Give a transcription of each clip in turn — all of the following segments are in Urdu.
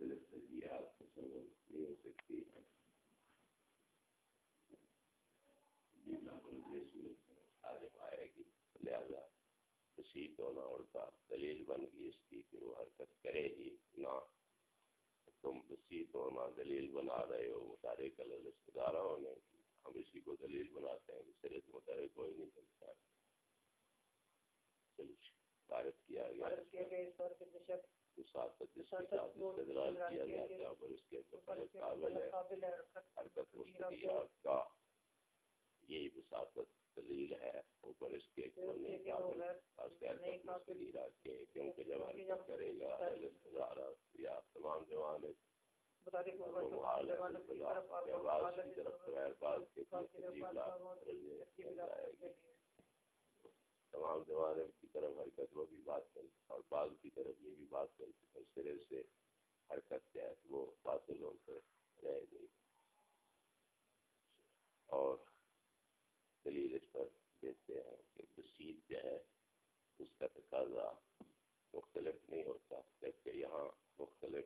مختلف تجیات تصور نہیں ہو سکتی آئے گی لہذا تشید ہونا اڑتا دلیل بن گئی اس کی کہ وہ حرکت کرے گی نہ تم بسیط ہونا دلیل بنا رہے ہو مطالعے کل رشتے داروں نے ہم اسی کو دلیل بناتے ہیں سرے سے مطالعے کوئی نہیں چلتا چلو تعارف کیا گیا حرکت کا یہی وساطت دلیل ہے اوپر اس کے کیونکہ جب حرکت کرے گا یا تمام جوان تمام زمانے کی طرف حرکت وہ بھی بات کر اور بعض کی طرف یہ بھی بات کر اور سرے سے حرکت کیا ہے وہ باطل ہو کر رہ گئی اور دلیل اس پر دیتے ہیں کہ بسیط جو ہے اس کا تقاضا مختلف نہیں ہوتا جبکہ یہاں مختلف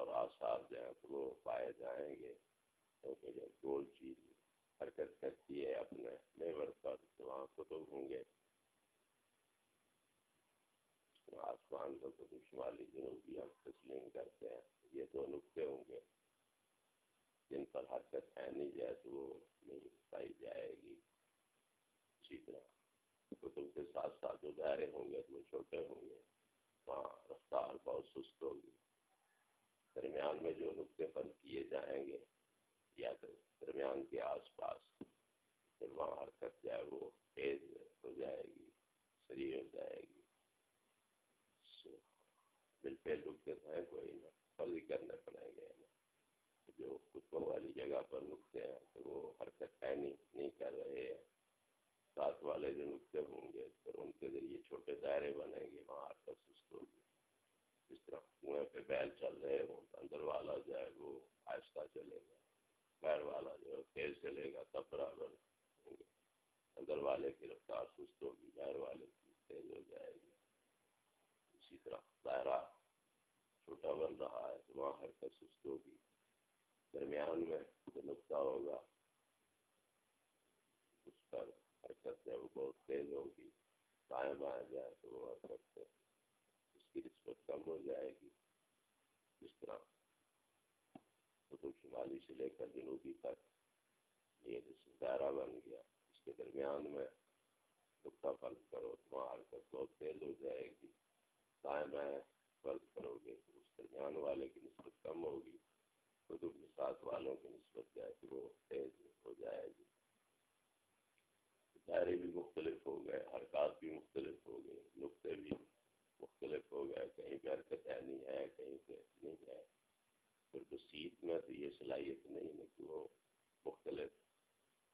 مقتضیات اور آثار جو ہیں وہ پائے جائیں گے کیونکہ جب گول چیز حرکت کرتی ہے اپنے لیور پر تو وہاں کتب ہوں گے آسمان کو کتب شمالی جنوبی ہم تسلیم کرتے ہیں یہ دو نقطے ہوں گے جن پر حرکت ہے نہیں جائے تو وہ نہیں پائی جائے گی اسی طرح کتب کے ساتھ ساتھ جو دائرے ہوں گے تو وہ چھوٹے ہوں گے وہاں رفتار بہت سست ہوگی درمیان میں جو نقطے پر کیے جائیں گے یا تو درمیان کے آس پاس پھر وہاں حرکت جائے وہ تیز ہو جائے گی سری ہو جائے گی۔ دل پہ نقطے ہیں، کوئی نہ۔ فضی کرنے پڑیں گے۔ جو کتوں والی جگہ پر نقطے ہیں، تو وہ حرکت ہے نہیں نہیں کر رہے ہیں۔ ساتھ والے جو نقطے ہوں گے پھر ان کے ذریعے چھوٹے دائرے بنیں گے، وہاں حرکت سست ہوگی جس طرح کنویں پہ بیل چل رہے ہوں، تو اندر والا جائے وہ آہستہ چلے گا۔ پیر والا جو ہے تیز چلے گا، تب برابر ہوں گے۔ اندر والے کی رفتار سست ہوگی، پیر والے کی۔ تیز ہو جائے گی۔ اسی طرح دائرہ چھوٹا بن رہا ہے تو وہاں حرکت سست ہوگی درمیان میں جو نقطہ ہوگا، اس پر حرکت ہے، وہ بہت تیز ہوگی بائیں بائیں جائے تو وہ حرکت ہے۔ اس کی نسبت کم ہو جائے گی۔ جس طرح قطب شمالی سے لے کر جنوبی تک یہ دائرہ بن گیا۔ اس کے درمیان میں نقطہ فرض کرو تو وہاں حرکت بہت تیز ہو جائے گی۔ دائیں بائیں فرض کرو گے۔ اس درمیان والے کی نسبت کم ہوگی۔ قطب کے ساتھ والوں کی نسبت جائے تو وہ تیز ہو جائے گی۔ دائرے بھی مختلف ہو گئے، حرکات بھی مختلف ہو گئے، نقطے بھی مختلف ہو گئے۔ کہیں پہ حرکت ہے نہیں ہے، کہیں پہ نہیں ہے۔ پھر تو سیٹ میں تو یہ صلاحیت نہیں ہے کہ وہ مختلف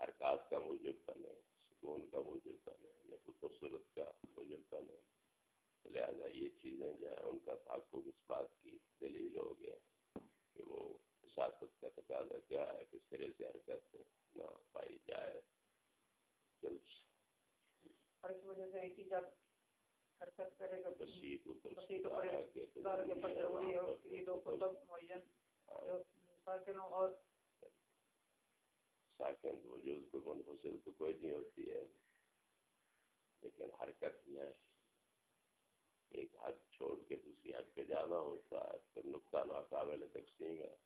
حرکات کا موجود بنے۔ سکون کا موجود بنے یا خوبصورت کا موجود بنے لہٰذا یہ چیزیں جو ہیں ان کا تعقب اس بات کی دلیل ہو گیا کہ وہ سیاست کا تقاضا کیا ہے کہ سرے سے حرکت نہ پائی جائے۔ چل وجہ سے حرکت کرے گا اور ساکن وجود کو منفصل تو کوئی نہیں ہوتی ہے۔ لیکن حرکت میں ایک حد چھوڑ کے دوسری حد پہ جانا ہوتا ہے، پھر نقطہ ناقابل تقسیم ہے۔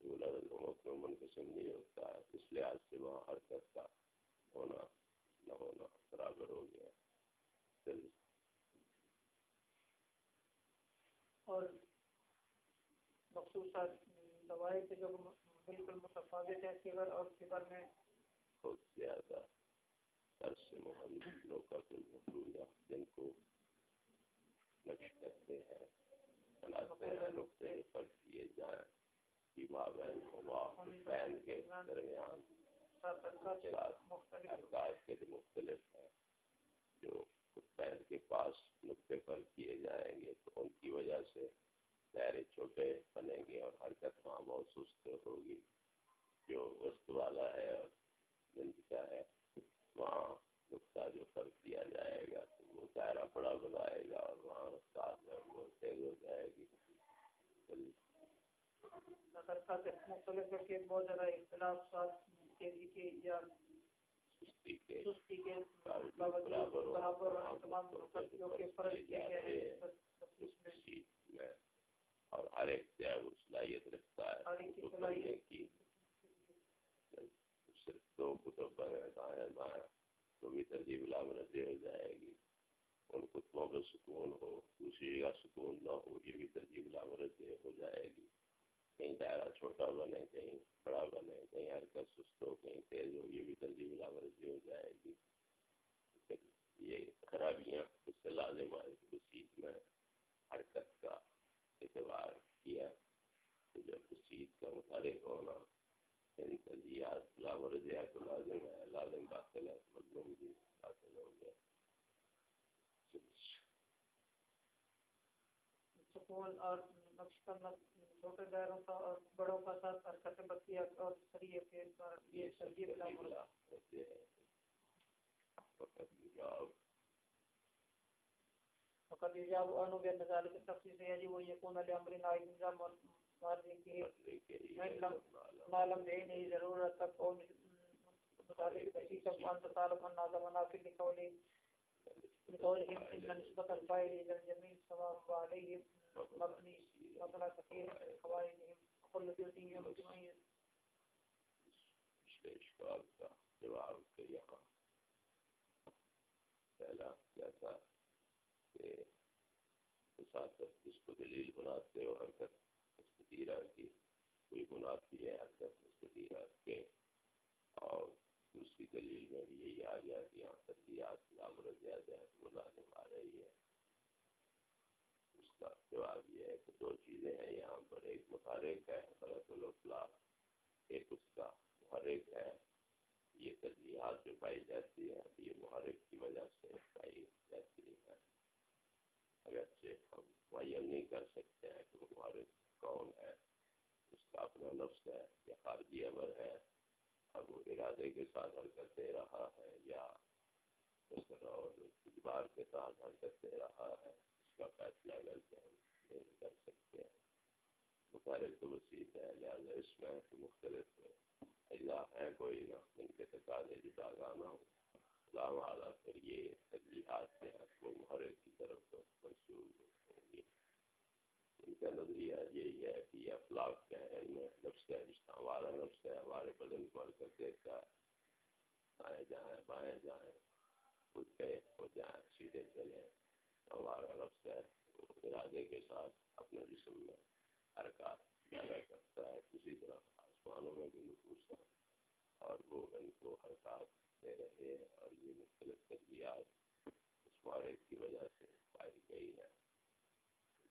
وہ منقسم نہیں ہوتا ہے۔ اس لحاظ سے وہاں حرکت کا ہونا نہ ہونا برابر ہو گیا۔ اور مخصوص دوائی سے جو بالکل متفادت ہے سیور اور سیور میں۔ بہت زیادہ۔ درس محمدوں کا کوئی مفروضہ جن کو نقش کرتے ہیں۔ بناتے ہیں نقطے پر کیے جائیں۔ کہ مابین ہوا بین کے درمیان۔ کے مختلف ہیں۔ جو پیر کے پاس نقطے پر کیے جائیں گے تو ان کی وجہ سے دائرے چھوٹے بنیں گے اور حرکت وہاں بہت سست ہوگی۔ جو وسط والا ہے اور گنج کا ہے وہاں نقطہ جو فرق کیا جائے گا تو وہ دائرہ بڑا بنائے گا اور وہاں رفتار جو وہ تیز ہو جائے گی۔ مختلف کے بہت زیادہ اختلاف تیزی کے یا سستی کے برابر تمام کے فرض کیا گیا ہے اور ہر ایک جو ہے وہ صلاحیت رکھتا ہے کی صرف دو کتب پر دائیں بائیں تو بھی ترجیح بلامرضی ہو جائے گی۔ ان کتبوں کا سکون ہو، دوسری جگہ سکون نہ ہو، یہ بھی ترجیح بلامرضی ہو جائے گی۔ کہیں دائرہ چھوٹا بنے کہیں بڑا بنے کہیں حرکت سست ہو، کہیں تیز ہو، یہ بھی ترجیح بلامرضی ہو جائے گی۔ یہ خرابیاں اس سے لازم آئے اس چیز میں حرکت کا اعتبار کیا۔ جب اس چیز کا متعلق ہونا ان ترجیحات لاورجیات تو لازم ہے لازم باطل ہے مظلوم بھی باطل ہو گیا۔ سکون اور نقش کرنا چھوٹے دائروں کا اور بڑوں کا ساتھ حرکت بقیہ اور سریع کے یہ ترجیح بلا فقد يجاب أنه بأن ذلك التخصيص يجب أن يكون لأمر نائب نظام ما لم بعينه ضرورة كون مطابق تشيك وأن تطالب أن هذا لقوله لقولهم إن نسبة الفاعل إلى الجميع سواء وعليه مبني مثلا كثير من قواعدهم وكل جزء يمكن اشکال کا جواب کے یہاں پہلا کیا تھا کہ جس کو دلیل بناتے ہو حرکت مستطیرہ کی کوئی منافی ہے حرکت مستطیرہ کے اور دوسری دلیل میں بھی یہی آ گیا کہ یہاں ترجیحات لامر زیادہ ہے تو لازم آ رہی ہے اس کا جواب یہ ہے کہ دو چیزیں ہیں یہاں پر ایک متحرک ہے غلط الاطلاق ایک اس کا محرک ہے۔ یہ ترجیحات جو پائی جاتی ہے یہ محرک کی وجہ سے پائی جاتی ہے اگرچہ ہم معین نہیں کر سکتے ہیں کہ محرک کون ہے؟ اس کا اپنا نفس ہے، یا خارجی امر ہے۔ اب وہ ارادے کے ساتھ حرکت دے رہا ہے، یا اس اجبار کے ساتھ حرکت دے رہا ہے، اس کا فیصلہ کر کے ہم نہیں کر سکتے۔ ہیں مخالف تو وسیع ہے لہٰذا اس میں مختلف اجزاء ہیں کوئی نہ ان کے تقاضے جدا گانا ہو لام اعلیٰ پھر یہ تجلیحات سے وہ محرک کی طرف منسوخ ہوں گی ان کا نظریہ یہی ہے کہ یہ افلاق کا ہے ان نفس کا رشتہ ہمارا نفس ہے ہمارے بدن کو حرکت دیتا ہے دائیں جائیں بائیں جائیں خود گئے ہو جائیں سیدھے چلیں ہمارا نفس ہے ارادے کے ساتھ اپنے جسم میں حرکات پیدا کرتا ہے کسی طرح آسمانوں میں بھی نفوس ہے اور وہ ان کو حرکات دے رہے ہیں اور یہ مختلف تربیات اس مارے کی وجہ سے پائی گئی ہے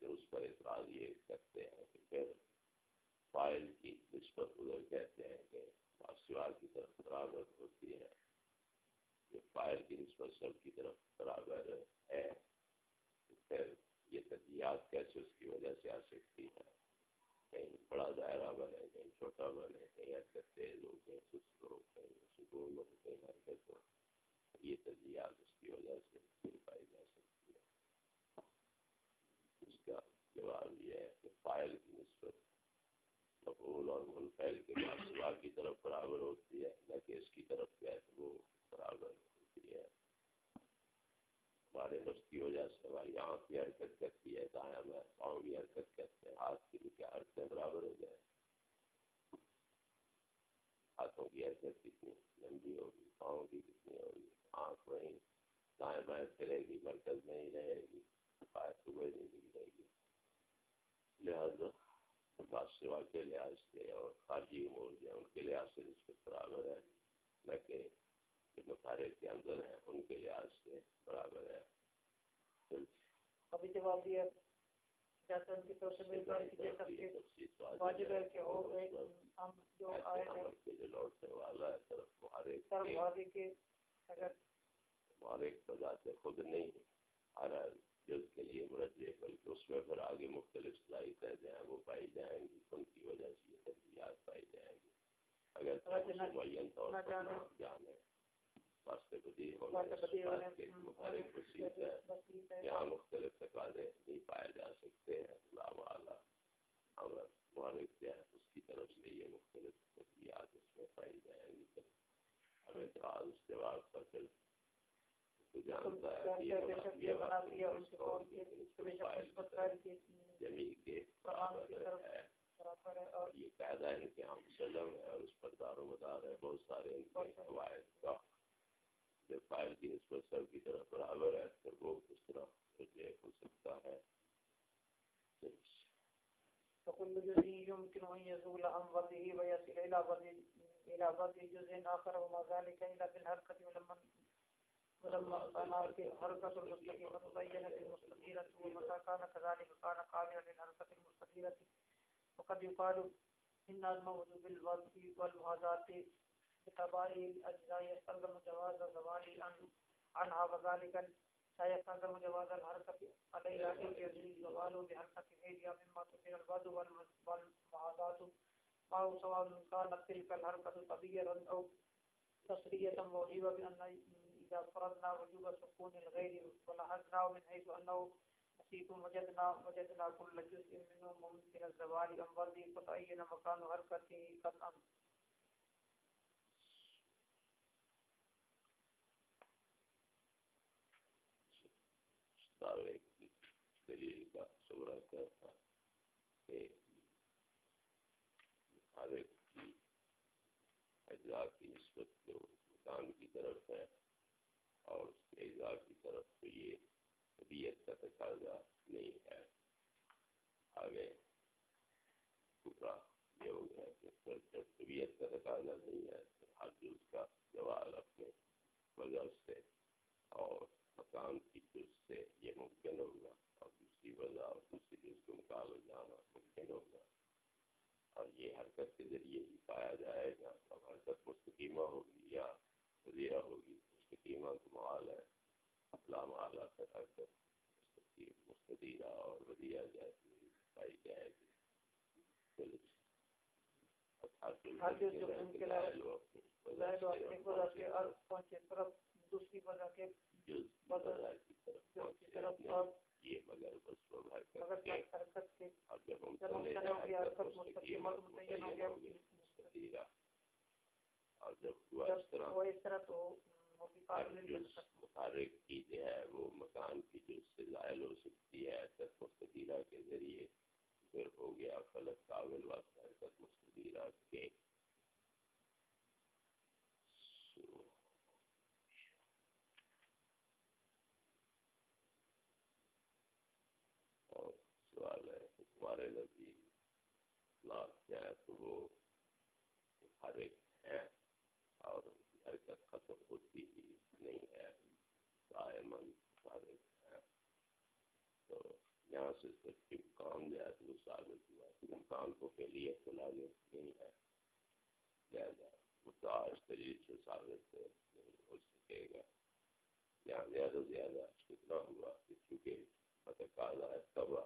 جو اس پر اعتراض یہ کرتے ہیں کہ پھر فائل کی نسبت ادھر کہتے ہیں کہ سوال کی طرف برابر ہوتی ہے جو فائل کی نسبت سب کی طرف برابر ہے، پھر یہ ترجیحات کیسے اس کی وجہ سے آ سکتی ہے کہیں بڑا دائرہ بنے، کہیں چھوٹا بنے، کہیں حرکت تیز ہو، کہیں سست ہو، کہیں سکون ہو، کہیں حرکت ہو۔ یہ ترجیحات اس کی وجہ سے پھر پائی جا سکتی ہے۔ اس کا جواب یہ ہے کہ فائل کی نسبت مقبول اور منفیل کے بعد سوا کی طرف برابر ہوتی ہے، نہ کہ اس کی طرف کیا ہے وہ برابر ہوتی ہے۔ ہمارے نفس کی وجہ سے ہماری آنکھ کی حرکت کرتی ہے، دائیں میں پاؤں کی حرکت کرتے ہیں، ہاتھ کی بھی کیا حرکتیں برابر ہو جائے۔ ہاتھوں کی حرکت کتنی لمبی ہوگی، پاؤں کی کتنی ہوگی، آنکھ وہیں دائیں بائیں پھرے گی، مرکز میں ہی رہے گی پائے صبح نہیں نکلے گی۔ لہٰذا بات سوا کے لحاظ سے اور خارجی امور جو ہے ان کے لحاظ سے نسبت برابر ہے، نہ کہ جو مطالعے کے اندر ہیں، ان کے لحاظ سے برابر ہے۔ ابھی جواب دیا جیسا ان کی طرف سے مل رہا ہے واجب ہے کہ ہو ہم جو آئے ہیں جو لوٹنے والا ہے طرف طرف کے اگر مہارے بذات خود نہیں آ رہا جس کے لیے مرجع بلکہ اس میں پھر آگے مختلف صلاحیتیں ہیں وہ پائی جائیں گی ان کی وجہ سے یہ ترجیحات پائی جائیں گی۔ اگر معین طور پر جانے۔ واسطے بدی ہونے مخالف وسیع ہے یہاں مختلف تقاضے نہیں پائے جا سکتے ہیں اللہ والا اگر مالک کیا ہے اس کی طرف جانتا ہے جانتے کہ ہیں بے شک یہ بنا دیا ان کے قول کے کے اس کے بے شک نسبت قائل کی جمی کے قرآن کی برابر طرف ہے برابر ہے اور اور یہ قاعدہ ان کے ہم سلم ہے اور اس پر دار و مدار ہے بہت سارے ان کے قواعد کا جب فائل کی نسبت سب کی طرف برابر ہے تو وہ کس طرح رجوع ہو سکتا ہے فكل جزء يمكن أن يزول عن وضعه ويصل إلى وضع إلى وضع جزء آخر وما ذلك إلا بالحركة ولما ولما كان في حركة المستقيمة مبينة المستقيمة ومتى كان كذلك كان قابلا للحركة المستقيمة وقد يقال إن الموت بالوضع والمهازات بتبع الأجزاء يستلزم جواز زوال عن عنها وذلك لا يستلزم جواز الحركة عليها إذ يجري الزوال بحركة غيرها مما تثير الوضع والمهازات أو سواء كانت تلك الحركة طبيعية أو تصرية موجبة بأن إذا فرضنا وجوب سكون الغير ولاحظنا من حيث أنه نسيت وجدنا وجدنا كل جزء منه ممكن الزوال عن وضعه فتعين مكان حركته قطعا دعوے کی دلیل کا شبرہ کرتا کہ ہر ایک کی اجزاء کی نسبت جو مکان کی طرف ہے اور اس کے اجزاء کی طرف تو یہ طبیعت کا تقاضا نہیں ہے آگے ٹکڑا یہ ہو گیا کہ جب طبیعت کا تقاضا نہیں ہے تو ہر جز کا جواب اپنے وجہ سے اور مکان کی جز سے یہ ممکن ہوگا اور دوسری وجہ اور دوسری جز کو مقابل جانا ممکن ہوگا اور یہ حرکت کے ذریعے ہی پایا جائے گا اب حرکت مستقیمہ ہوگی یا وزیرہ ہوگی مستقیمہ کا محال ہے اپلا محالہ کا حرکت مستدیرہ اور وزیرہ جیسی پائی جائے گی ہر جز جو ہے ظاہر و ایک وجہ سے عرض پہنچے طرف دوسری وجہ کے بدل کی طرف جو اور یہ مگر بس حرکت کے کے جب چلے جائیں ہوگی حرکت مستقیمہ متعین ہو گیا اور جب اس وہ اس طرح تو متحرک کی جو ہے وہ مکان کی جز سے زائل ہو سکتی ہے حرکت مستدیرہ کے ذریعے پھر ہو گیا فلک قابل واسطہ حرکت مستدیرہ کے اور سوال ہے ہمارے نبی لاکھ جائے تو وہ ہر ایک ہے اور ان کی حرکت ختم ہوتی ہی نہیں ہے دائمن ہر ایک ہے تو یہاں سے صرف امکان جو ہے تو وہ ثابت ہوا کہ امکان کو پہلے تو لازم نہیں ہے لہٰذا متعارف طریقے سے ثابت نہیں ہو سکے گا۔ یہاں زیادہ سے زیادہ کتنا ہوا کہ چونکہ متقاضا ہے تبا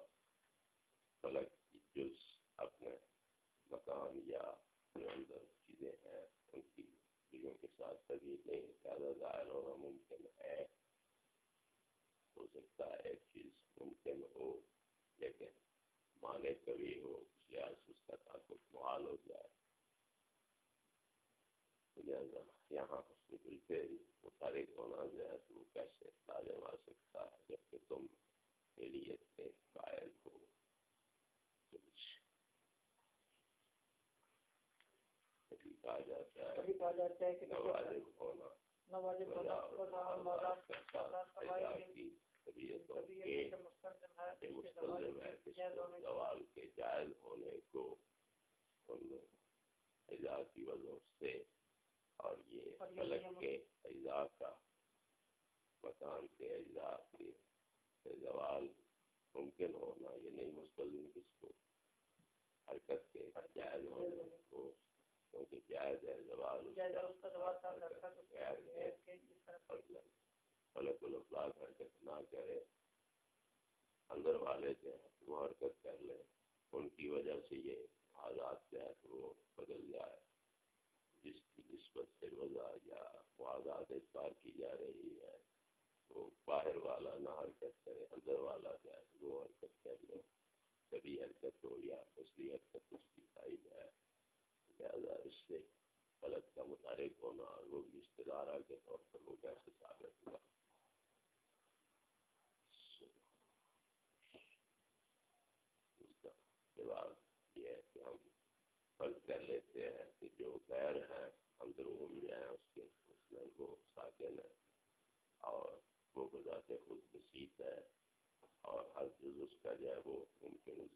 فلک کی جز اپنے مکان یا اپنے اندر چیزیں ہیں ان کی چیزوں کے ساتھ کبھی نہیں زیادہ ظاہر ہونا ممکن ہے ہو سکتا ہے ایک چیز ممکن ہو لیکن مانے کبھی ہو اس لحاظ سے اس کا تعلق محال ہو جائے لہٰذا یہاں اس میں بالکل متحرک ہونا جو ہے وہ کیسے لازم آ سکتا ہے جبکہ تم کے قائل ہو؟ کہا جاتا ہے کہا جاتا ہے کہ نوازب ہونا کی طبیعتوں کے ہے کے کے سوال کے جائز ہونے کو ان اجزاء کی وجہ سے اور یہ فلک کے اجزاء کا مکان کے اجزاء کے زوال ممکن ہونا یہ نہیں مستلزم کس کو حرکت کے جائز ہونے کو کیونکہ جائز ہے زوال فلک الافلاق حرکت نہ کرے اندر والے جو ہیں وہ حرکت کر لیں ان کی وجہ سے یہ حالات جو ہے وہ بدل جائے۔ نسبت سے مزہ یا واضح پار کی جا رہی ہے وہ باہر والا نہ حرکت کرے، اندر والا جائے وہ حرکت کر لے کبھی حرکت ہو یا اس دوسری حرکت اس کی قائد جائے لہٰذا اس سے غلط کا متعارف ہونا اور وہ بھی اشتدارہ کے طور پر وہ کیسے ثابت ہوا اس کا جواب یہ ہے کہ ہم فرض کر لیتے ہیں کہ جو غیر ہیں وہ ہے اور وہ بذات خود نصیب ہے اور ہر چیز اس کا جو ہے وہ ممکن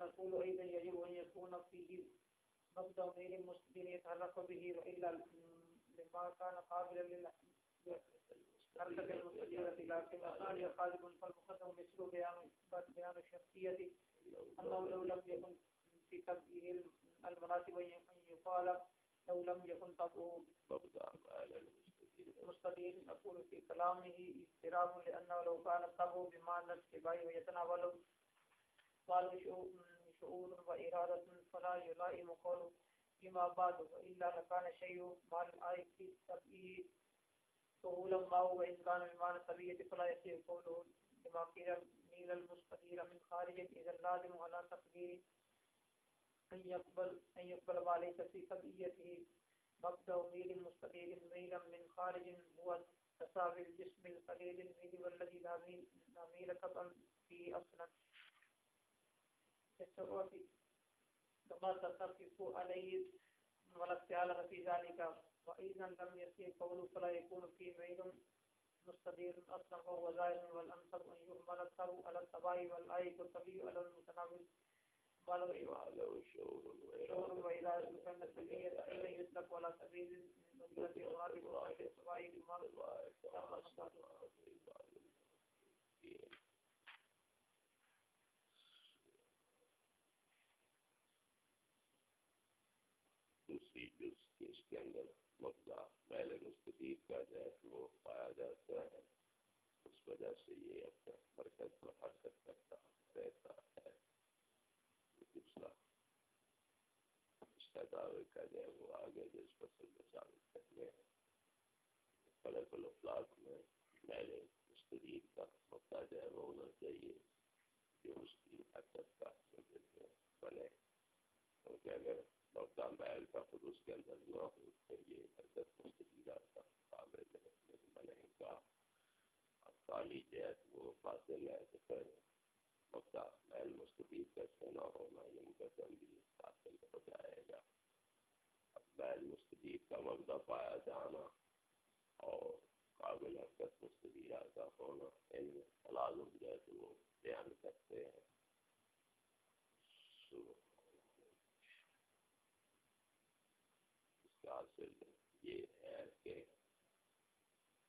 ونقول أيضا يجب أن يكون فيه مبدأ غير مستدين يتعلق به وإلا لما كان قابلا للحركة المستديرة لكن الثاني خالق فالمقدم مثل بيان بيان الشخصية أنه لو لم يكن في تبعيه المناسب أن يقال لو لم يكن طبعه مستدين نقول في كلامه اضطراب لأنه لو كان طبعه بمعنى الاتباع ويتناول قالوا شعور وإرادة فلا يلائم قول فيما بعد، وإلا لكان شيء مع الآية في سبئه سهولا ما هو إن كان بمعنى سبية فلا يصير قوله لما قيل ميل المستقيل من خارج. إذا اللازم على تقدير أن يقبل أن يقبل ما ليس في سبيته مبدأ ميل المستقيل ميلا من خارج، هو تساوي الجسم القليل الميل والذي لا ميل قطعا فيه أصلا. التصرف كما تصرف عليه ولا استعالة في ذلك. وإذا لم يصير قوله فلا يكون في ميل مستدير أصلا وهو زائر والأنصر أن يؤمن الثر على الطبائع والآية والطبيع على المتناول. ولو شعور وإذا كان السبيل حين يطلق على سبيل المدينة الغالب وآية الطبائع لما دوسری جز کی اس کے اندر مبدا پہلے مستقیب کا جائے وہ پایا جاتا ہے۔ اس وجہ سے یہ اپنا مرکز پر حرکت کرتا رہتا ہے۔ دوسرا اس کا دعوے کا جائے وہ آگے جس فصل میں شامل کرنے فلک الافلاق میں پہلے مستقیب کا مبدا جو ہے وہ ہونا چاہیے جو اس کی حرکت کا بنے کیونکہ اگر مبدا محل کا خود اس کے اندر نہ ہو تو یہ حرکت مستقیرہ کا قابل ہے لیکن میں نے کہا اب خالی جو ہے وہ فاصل ہے تو پھر مبدا محل مستقیر کا سے نہ ہونا یہ مقدم بھی فاصل ہو جائے گا اب محل مستقیر کا مبدا پایا جانا اور قابل حرکت مستقیرہ کا ہونا، ان تلازم جو ہے تو وہ بیان کرتے ہیں۔ اس کا حاصل یہ ہے کہ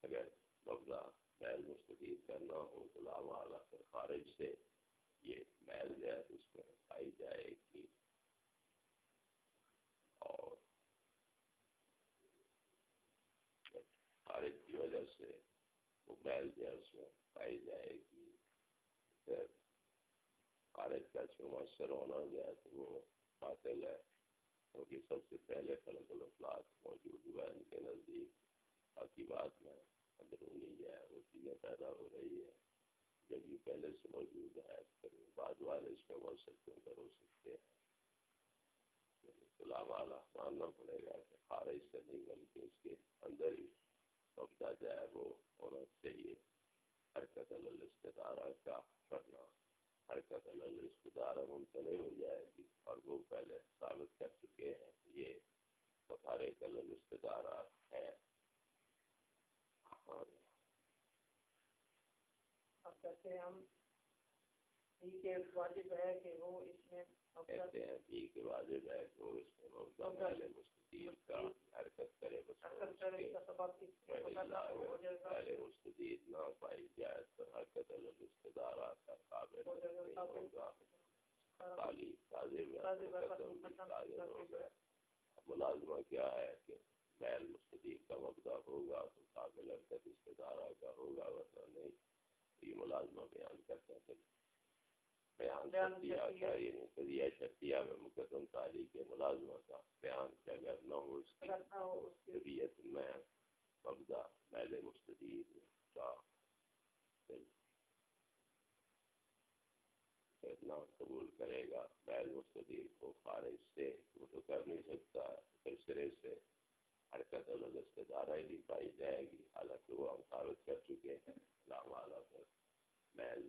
اگر مبدا محل مستقیل کرنا ہو تو لاوالا پھر خارج سے یہ محل جو ہے اس میں پائی جائے گی۔ اور خارج کی وجہ سے وہ محل جو ہے اس میں پائی جائے گی۔ پھر خارج کا جو مؤثر ہونا گیا تو وہ باطل ہے۔ کیونکہ سب سے پہلے فلک الفلاق موجود ہوا ان کے نزدیک۔ باقی بات میں اندرونی جو ہے وہ چیزیں پیدا ہو رہی ہے جب یہ پہلے سے موجود ہے پھر بعد والے اس میں بہت سکتے کر ہو سکتے ہیں؟ اطلاع والا ماننا پڑے گا کہ خارج سے نہیں، بلکہ اس کے اندر ہی سبدا جو ہے وہ ہونا چاہیے حرکت اللہ کا کرنا۔ حرکت اللہ ممکن ہو جائے گی، اور وہ پہلے ثابت کر چکے ہیں یہ بخارے کلل رشتے دار ہے اب ہاں۔ کہتے ہیں ہم واجب ہے کہ وہ اس میں کہتے ہیں پی کے واجب ہے تو اس میں مبدا پہلے مستدیر کا حرکت کرے بس پہلے مستدیر نہ پائی جائے تو حرکت الگ قابل ہوگا۔ خالی ملازمہ کیا ہے کہ بیل مستدیر کا مبدا ہوگا تو قابل حرکت رشتے دارہ کا ہوگا ورنہ نہیں یہ ملازمہ بیان کرتے ہیں بیان دیا یعنی قضیہ شرطیہ میں مقدم تاریخ ملازمہ کا بیان کیا اگر نہ ہو اس کی طبیعت میں میل مستدیر کا۔ نہ قبول کرے گا میل مستدیر کو خارج سے وہ تو کر نہیں سکتا پھر سرے سے حرکت الگ استدارہ ہی پائی جائے گی۔ حالانکہ وہ ہم ثابت کر چکے ہیں پر۔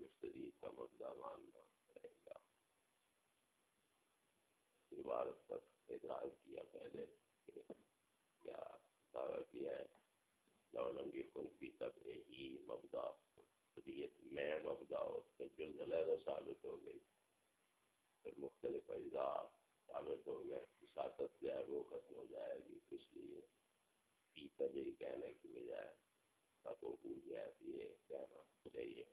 مستدیر کا مبدا ماننا عبارت پر اعتراض کیا، پہلے کیا دعویٰ کیا ہے؟ لولنگی خن کی تب ہی مبدا خدیت میں مبدا پھر جلد علیحدہ ثابت ہو گئی۔ پھر مختلف اجزاء ثابت ہو گئے ساتت جو ہے وہ ختم ہو جائے گی۔ اس لیے پی تب ہی کہنے کی بجائے تب وہ پوچھ جائے یہ کہنا چاہیے۔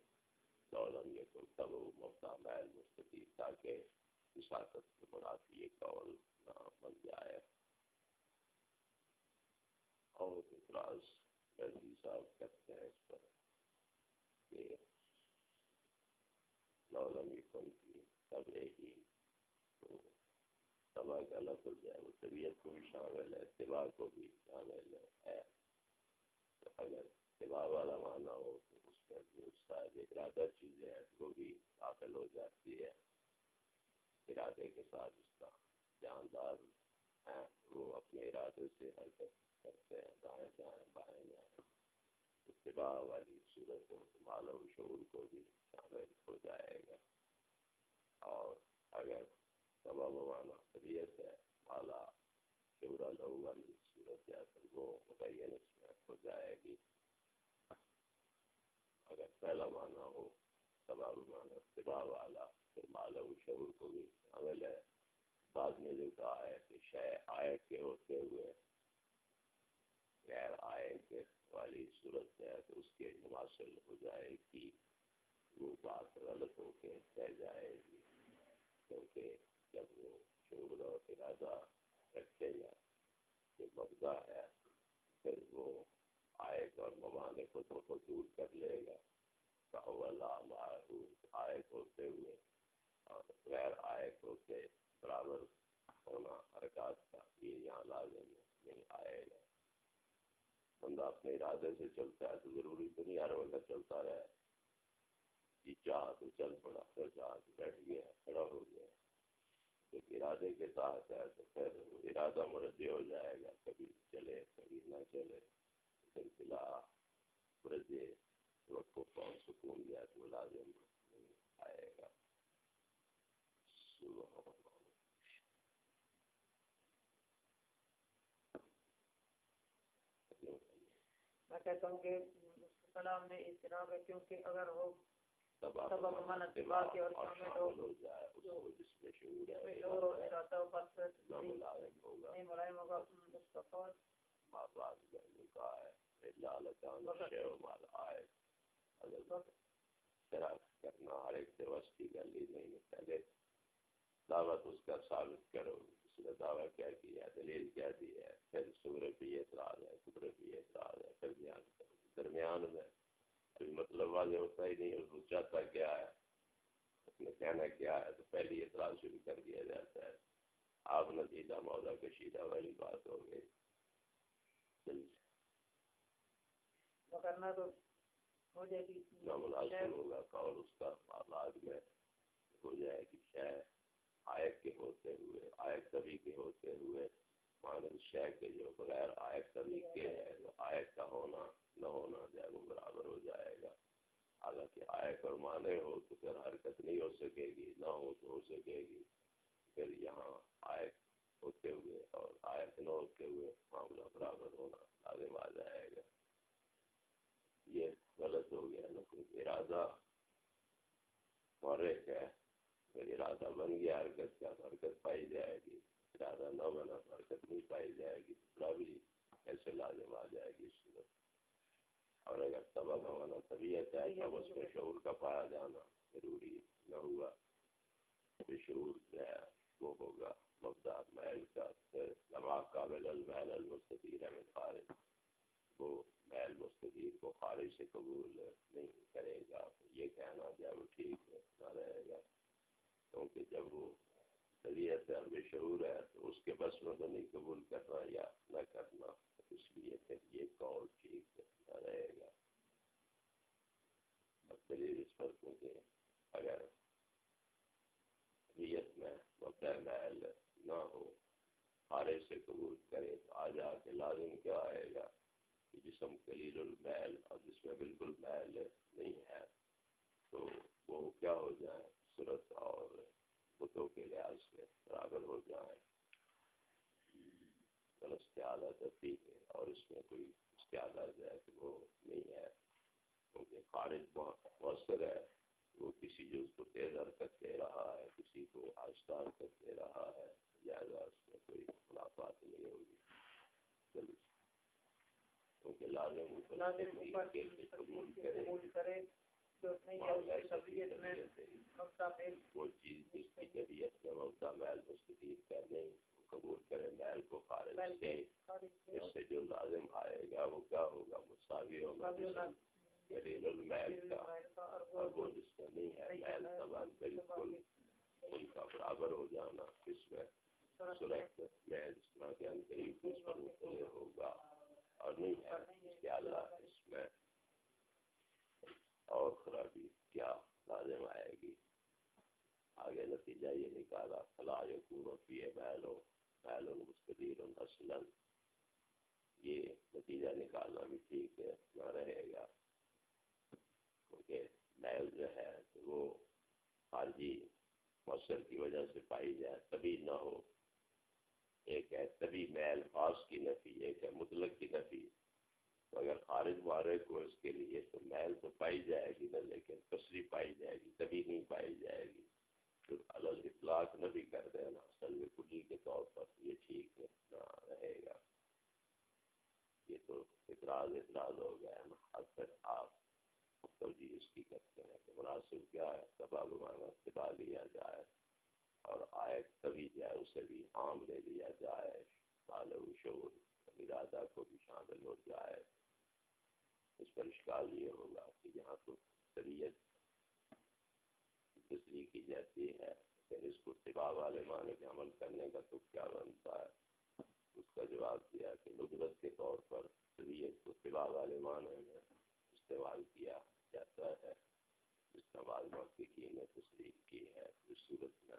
لولنگی خن تب وہ مبدا، محل مستقیب تاکہ وساطت کے مراد یہ قول نہ بن جائے اور اعتراض غزی صاحب کرتے ہیں اس پر کہ لولم یکن کی طبع ہی تو طبع کا لفظ ہے وہ طبیعت کو بھی شامل ہے اتباع کو بھی شامل ہے۔ تو اگر اتباع والا معنی ہو تو اس میں جو صاحب ارادہ چیزیں ہیں وہ بھی داخل ہو جاتی ہے۔ ارادے کے ساتھ اس کا جاندار ہیں، وہ اپنے ارادے سے حرکت کرتے ہیں، دائیں جائیں، بائیں جائیں۔ اتباع والی صورت مال و شعور کو بھی شامل ہو جائے گا۔ اور اگر سبب والا طبیعت ہے، مالا شعور لہو والی صورت ہے تو وہ متعین اس میں ہو جائے گی۔ اگر پہلا معنی ہو، سبب معنی اتباع والا پھر مال و شعور کو بھی شامل ہے بعد میں جو کہا ہے کہ شے آئے کے ہوتے ہوئے غیر آئے کے والی صورت ہے تو اس کے حاصل ہو جائے گی، وہ بات غلط ہو کے رہ جائے گی، کیونکہ جب وہ شعور اور ارادہ رکھے گا کہ مبدا ہے، پھر وہ آئے اور ممانے کو تو دور کر لے گا۔ آئے ہوتے ہوئے اور غیر آئے ہوتے برابر ہونا حرکات کا لازم نہیں آئے گا۔ بندہ اپنے ارادے سے چلتا ہے تو ضروری تو نہیں، ہر وقت چلتا رہے۔ جی چاہ تو چل پڑا، پھر چاہ تو بیٹھ گیا، کھڑا ہو گیا۔ جب ارادے کے ساتھ ہے تو پھر ارادہ مرجع ہو جائے گا، کبھی چلے، کبھی نہ چلے۔ سلسلہ مرجع وقت کو کون سکون گیا تو لازم نہیں آئے گا۔ میں کہتا ہوں کہ کلام میں اضطراب ہے کیونکہ اگر وہ سبب من اتباع کے اور شامل ہو میں اور ارادہ ملائم ہوگا۔ نہیں ملائم ہوگا اس کا قول ما بعد میں کہا ہے لالکان شیو مال آئے۔ اگر شراب کرنا ہر ایک سے وسطی گل ہی نہیں پہلے دعوت اس کا ثابت کرو اس نے دعویٰ کیا کیا دلیل کیا دی ہے پھر سبر پہ یہ اعتراض ہے سبر پہ یہ اعتراض ہے پھر بیان کرو۔ درمیان میں ابھی مطلب واضح ہوتا ہی نہیں اس چاہتا کیا ہے اس نے کہنا کیا ہے تو پہلی اعتراض شروع کر دیا جاتا ہے۔ آپ نتیجہ موضوع کشیدہ والی بات ہو گئی۔ کرنا تو ہو جائے گی۔ ملازم ہوگا اور اس کا آباد میں ہو جائے گی شہ آئک کے ہوتے ہوئے آئک طبی کے ہوتے ہوئے، مانند شہ کے جو بغیر آئک طبی کے ہے تو آئک کا ہونا نہ ہونا جو ہے وہ برابر ہو جائے گا۔ حالانکہ آئک اور مانے ہو تو پھر حرکت نہیں ہو سکے گی، نہ ہو تو ہو سکے گی۔ پھر یہاں آئک ہوتے ہوئے اور آئک نہ ہوتے ہوئے معاملہ برابر ہونا لازم آ جائے گا۔ یہ غلط ہو گیا نا ارادہ محرک ہے۔ پھر بن گیا، حرکت کا حرکت پائی جائے گی۔ ارادہ نہ بنا حرکت نہیں پائی جائے گی دوسرا بھی ایسے لازم آ جائے گی صورت اور اگر سبب ہونا طبیعت ہے، تب اس میں شعور کا پایا جانا ضروری نہ ہوا۔ تو شعور جو ہے، وہ ہوگا مبدا محل کا دماغ قابل المحل المستطیر ہے، خارج۔ وہ محل مستطیر کو خارج سے قبول نہیں کرے گا۔ یہ کہنا جب وہ ٹھیک نہ رہے گا۔ کیونکہ جب وہ طبیعت ہے شعور ہے تو اس کے بس میں تو نہیں قبول کرنا یا نہ کرنا، اس لیے پھر یہ قول ٹھیک نہ رہے گا۔ دلیل اس پر کیونکہ اگر طبیعت میں مبدع محل نہ ہو خارج سے قبول کرے تو آ جا کے لازم کیا آئے گا کہ جسم کلیل المحل اور جس میں بالکل محل نہیں ہے تو وہ کیا ہو جائے صورت اور بتوں کے لحاظ سے برابر ہو جائے عادت ٹھیک ہے اور اس میں کوئی اس کی عادت ہے کہ وہ نہیں ہے کیونکہ خارج مؤثر ہے وہ کسی جو اس کو تیز حرکت دے رہا ہے کسی کو آہستہ حرکت دے رہا ہے لہٰذا اس میں کوئی خلافات نہیں ہوگی کیونکہ لازم قبول کرے وہ چیز جس کی طبیعت میں ممتا محل مستقیب کرنے قبول کرے محل کو خارج سے اس سے جو لازم آئے گا وہ کیا ہوگا مساوی ہوگا دلیل المحل کا اور وہ جس میں نہیں ہے محل زبان بالکل ان کا برابر ہو جانا اس میں صورت میں جس طرح کے اندر اس پر مطلع ہوگا اور نہیں ہے اس کے اللہ اس میں اور خرابی کیا لازم آئے گی آگے نتیجہ یہ نکالا، فلاح یقور فی محل ہو محل یہ نتیجہ نکالنا بھی ٹھیک ہے، نہ رہے گا۔ کیونکہ محل جو ہے، وہ خارجی مؤثر کی وجہ سے پائی جائے تبھی نہ ہو۔ ایک ہے تبھی محل خاص کی نفی، ایک ہے مطلق کی نفی۔ تو اگر خارج مارے کو اس کے لیے تو محل تو پائی جائے گی نا لیکن کثری پائی جائے گی تبھی نہیں پائی جائے گی۔ الگ اطلاق نہ بھی کر دینا اصل میں کلی کے طور پر یہ ٹھیک نہ رہے گا۔ یہ تو اعتراض اعتراض ہو گیا ہے نا اب تک آپ توجہ اس کی کرتے ہیں کہ مناسب کیا ہے سباب مانا اتباع لیا جائے اور آئے تبھی جائے اسے بھی عام لے لیا جائے تعلق شعور، ارادہ کو بھی شامل ہو جائے۔ اس پر اشکال یہ ہوگا کہ یہاں تو طبیعت کی جاتی ہے۔ پھر اس کو اتباع والے معنی کے عمل کرنے کا تو کیا بنتا ہے؟ اس کا جواب دیا کہ ندرت کے طور پر طبیعت کو اتباع والے معنی میں استعمال کیا جاتا ہے۔ جس کا بعض محققین نے تصریح کی ہے۔ اس صورت میں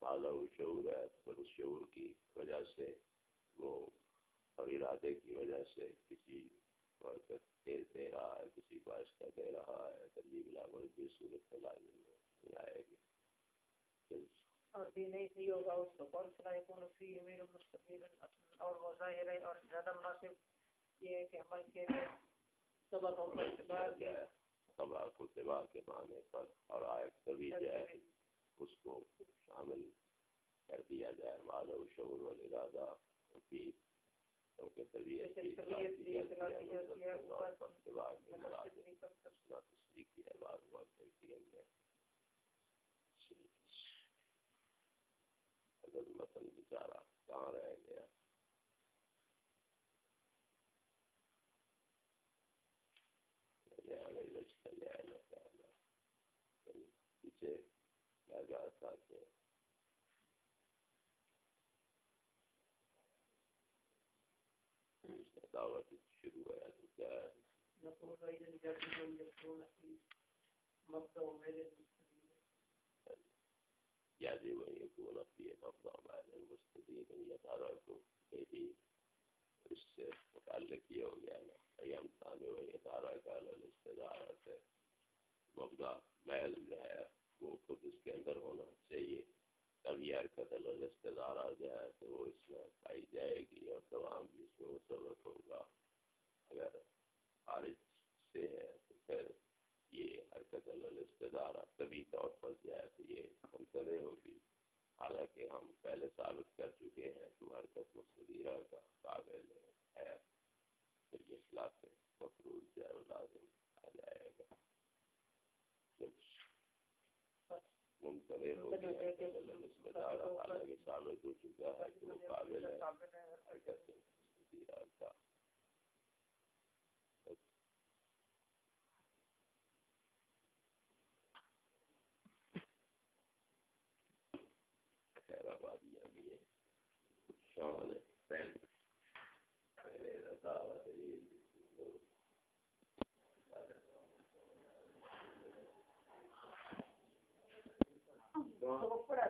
بالا شعور ہے پر اس شعور کی وجہ سے، وہ اور ارادے کی وجہ سے کسی تیز دے رہا ہے، کسی کو آہستہ دے رہا ہے۔ ترجیح لاگو کی صورت میں لازم نہیں آئے گی اور بھی نہیں صحیح ہوگا اس کو کون سنا کون فی امیر مستقبل اور وہ ظاہر ہے اور زیادہ مناسب یہ ہے کہ عمل کے سبق اور کے سبق اتباع کے معنی پر اور آئے تبھی جائے اس کو شامل کر دیا جائے۔ مالو شعور و کی کیونکہ طبیعت کی متن بیچارہ کہاں رہ گیا پیچھے کیا گیا تھا کہ دعوت شروع ہے، تو کیا ہے؟ یا جی وہ یکون فی مبدا بعد المستدین یتارکو بھی اس سے متعلق یہ ہو گیا نا ایام ثانی و یتارک علی الاستدارت مبدا محل جو ہے، وہ خود اس کے اندر ہونا چاہیے۔ تب یہ حرکت الاستدار آ جائے تو وہ اس میں پائی جائے گی اور تمام بھی اس منصرے ہو گئے اللہ نے سمجھا رہا ہے کہ ثابت ہو چکا ہے کہ وہ قابل ہے۔ sọ fúnra